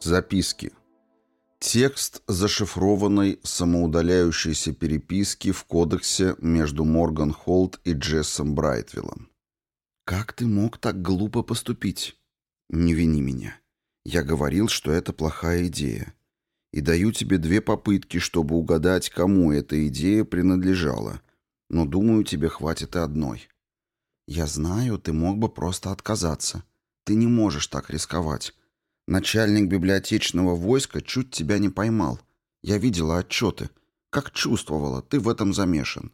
Записки. Текст зашифрованной самоудаляющейся переписки в кодексе между Морган Холт и Джессом Брайтвиллом. «Как ты мог так глупо поступить?» «Не вини меня. Я говорил, что это плохая идея. И даю тебе две попытки, чтобы угадать, кому эта идея принадлежала. Но, думаю, тебе хватит и одной. Я знаю, ты мог бы просто отказаться. Ты не можешь так рисковать. Начальник библиотечного войска чуть тебя не поймал. Я видела отчеты. Как чувствовала, ты в этом замешан.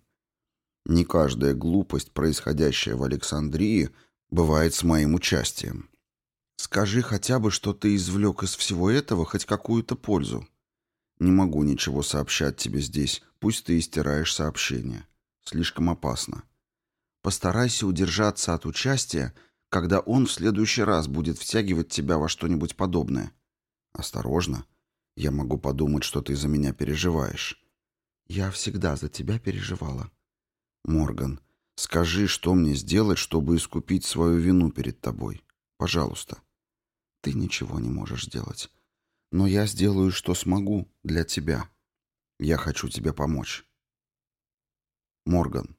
Не каждая глупость, происходящая в Александрии, бывает с моим участием. Скажи хотя бы, что ты извлек из всего этого хоть какую-то пользу. Не могу ничего сообщать тебе здесь, пусть ты и стираешь сообщение Слишком опасно. Постарайся удержаться от участия когда он в следующий раз будет втягивать тебя во что-нибудь подобное. Осторожно. Я могу подумать, что ты за меня переживаешь. Я всегда за тебя переживала. Морган, скажи, что мне сделать, чтобы искупить свою вину перед тобой. Пожалуйста. Ты ничего не можешь сделать. Но я сделаю, что смогу для тебя. Я хочу тебе помочь. Морган.